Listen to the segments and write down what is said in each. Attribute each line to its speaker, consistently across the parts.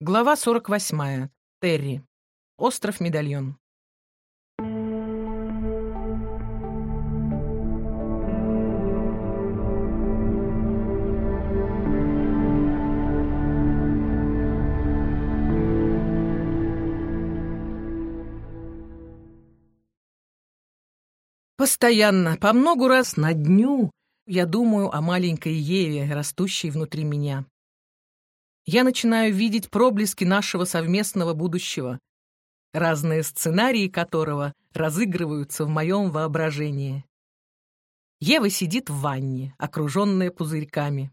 Speaker 1: Глава 48. Терри. Остров Медальон. Постоянно, по много раз на дню, я думаю о маленькой Еве, растущей внутри меня. Я начинаю видеть проблески нашего совместного будущего, разные сценарии которого разыгрываются в моем воображении. Ева сидит в ванне, окруженная пузырьками.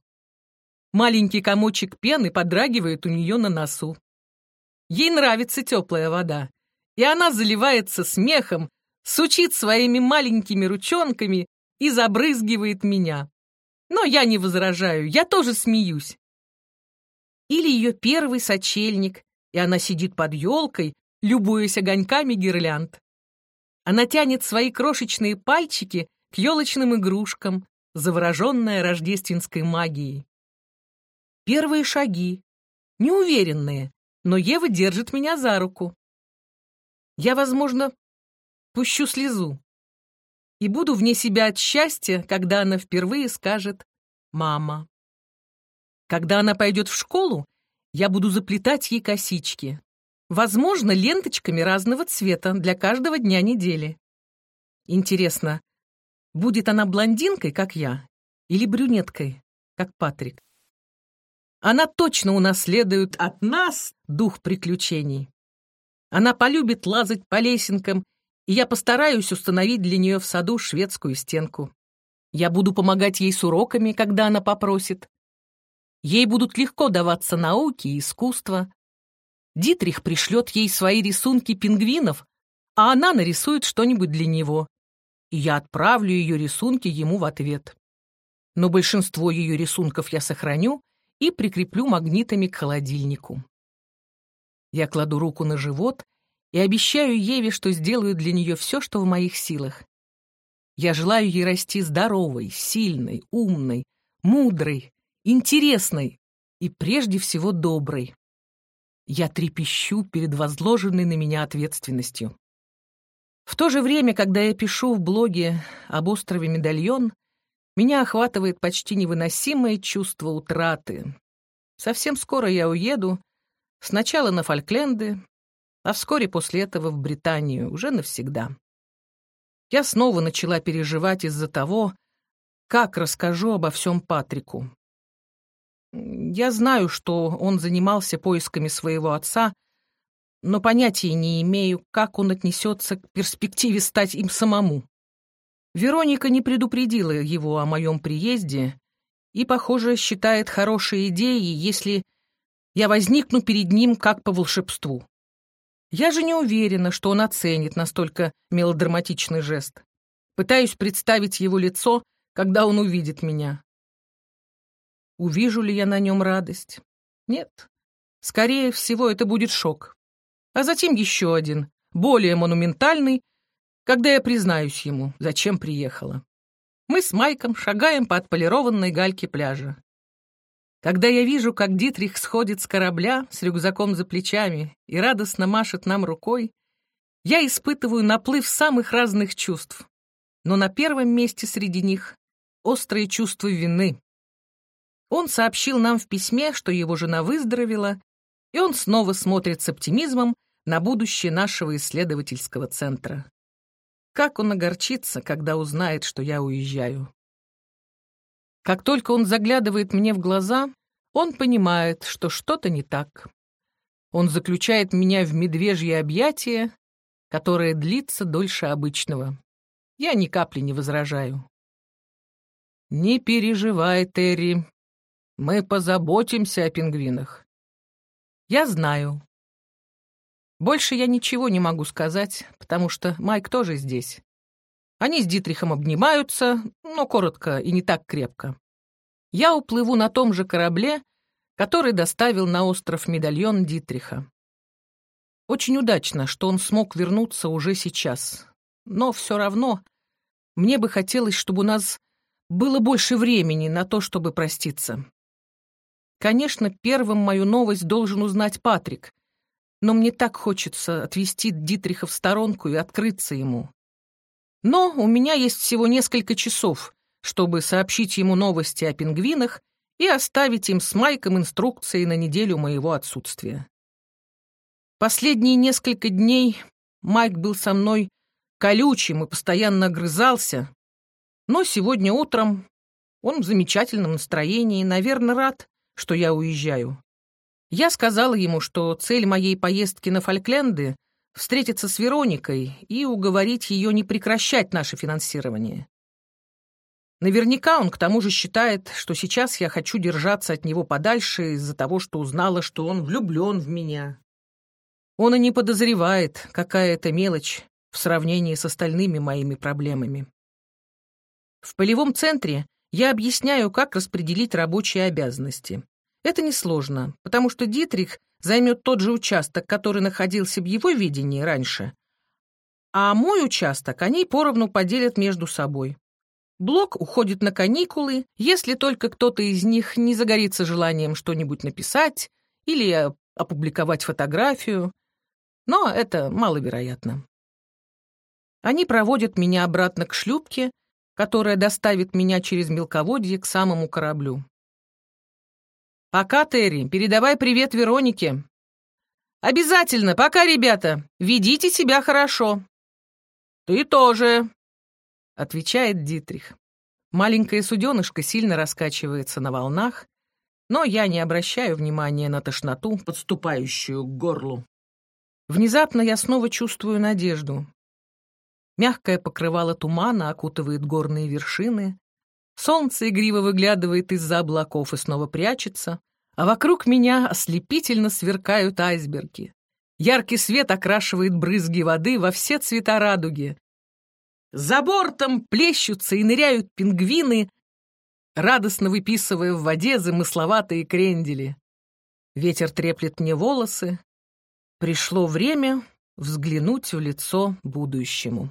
Speaker 1: Маленький комочек пены подрагивает у нее на носу. Ей нравится теплая вода, и она заливается смехом, сучит своими маленькими ручонками и забрызгивает меня. Но я не возражаю, я тоже смеюсь. Или ее первый сочельник, и она сидит под елкой, любуясь огоньками гирлянд. Она тянет свои крошечные пальчики к елочным игрушкам, завороженная рождественской магией. Первые шаги. Неуверенные, но Ева держит меня за руку. Я, возможно, пущу слезу. И буду вне себя от счастья, когда она впервые скажет «мама». Когда она пойдет в школу, я буду заплетать ей косички. Возможно, ленточками разного цвета для каждого дня недели. Интересно, будет она блондинкой, как я, или брюнеткой, как Патрик? Она точно унаследует от нас дух приключений. Она полюбит лазать по лесенкам, и я постараюсь установить для нее в саду шведскую стенку. Я буду помогать ей с уроками, когда она попросит. Ей будут легко даваться науки и искусство. Дитрих пришлет ей свои рисунки пингвинов, а она нарисует что-нибудь для него. И я отправлю ее рисунки ему в ответ. Но большинство ее рисунков я сохраню и прикреплю магнитами к холодильнику. Я кладу руку на живот и обещаю Еве, что сделаю для нее все, что в моих силах. Я желаю ей расти здоровой, сильной, умной, мудрой, интересной и прежде всего доброй. Я трепещу перед возложенной на меня ответственностью. В то же время, когда я пишу в блоге об острове Медальон, меня охватывает почти невыносимое чувство утраты. Совсем скоро я уеду, сначала на Фолкленды, а вскоре после этого в Британию, уже навсегда. Я снова начала переживать из-за того, как расскажу обо всем Патрику. Я знаю, что он занимался поисками своего отца, но понятия не имею, как он отнесется к перспективе стать им самому. Вероника не предупредила его о моем приезде и, похоже, считает хорошей идеей, если я возникну перед ним как по волшебству. Я же не уверена, что он оценит настолько мелодраматичный жест. Пытаюсь представить его лицо, когда он увидит меня. Увижу ли я на нем радость? Нет. Скорее всего, это будет шок. А затем еще один, более монументальный, когда я признаюсь ему, зачем приехала. Мы с Майком шагаем по отполированной гальке пляжа. Когда я вижу, как Дитрих сходит с корабля с рюкзаком за плечами и радостно машет нам рукой, я испытываю наплыв самых разных чувств. Но на первом месте среди них — острое чувство вины. Он сообщил нам в письме, что его жена выздоровела, и он снова смотрит с оптимизмом на будущее нашего исследовательского центра. Как он огорчится, когда узнает, что я уезжаю. Как только он заглядывает мне в глаза, он понимает, что что-то не так. Он заключает меня в медвежье объятие, которое длится дольше обычного. Я ни капли не возражаю. «Не переживай, Терри», мы позаботимся о пингвинах. Я знаю. Больше я ничего не могу сказать, потому что Майк тоже здесь. Они с Дитрихом обнимаются, но коротко и не так крепко. Я уплыву на том же корабле, который доставил на остров медальон Дитриха. Очень удачно, что он смог вернуться уже сейчас. Но все равно мне бы хотелось, чтобы у нас было больше времени на то, чтобы проститься. Конечно, первым мою новость должен узнать Патрик, но мне так хочется отвести Дитриха в сторонку и открыться ему. Но у меня есть всего несколько часов, чтобы сообщить ему новости о пингвинах и оставить им с Майком инструкции на неделю моего отсутствия. Последние несколько дней Майк был со мной колючим и постоянно огрызался, но сегодня утром он в замечательном настроении наверное, рад, что я уезжаю. Я сказала ему, что цель моей поездки на Фолькленды — встретиться с Вероникой и уговорить ее не прекращать наше финансирование. Наверняка он к тому же считает, что сейчас я хочу держаться от него подальше из-за того, что узнала, что он влюблен в меня. Он и не подозревает, какая это мелочь в сравнении с остальными моими проблемами. В полевом центре я объясняю, как распределить рабочие обязанности. Это несложно, потому что Дитрих займет тот же участок, который находился в его видении раньше, а мой участок они поровну поделят между собой. Блок уходит на каникулы, если только кто-то из них не загорится желанием что-нибудь написать или опубликовать фотографию, но это маловероятно. Они проводят меня обратно к шлюпке, которая доставит меня через мелководье к самому кораблю. «Пока, Терри, передавай привет Веронике». «Обязательно, пока, ребята. Ведите себя хорошо». «Ты тоже», — отвечает Дитрих. Маленькая суденышко сильно раскачивается на волнах, но я не обращаю внимания на тошноту, подступающую к горлу. Внезапно я снова чувствую надежду. Мягкое покрывало тумана окутывает горные вершины, солнце игриво выглядывает из-за облаков и снова прячется, а вокруг меня ослепительно сверкают айсберги. Яркий свет окрашивает брызги воды во все цвета радуги. За бортом плещутся и ныряют пингвины, радостно выписывая в воде замысловатые крендели. Ветер треплет мне волосы, Пришло время взглянуть в лицо будущему.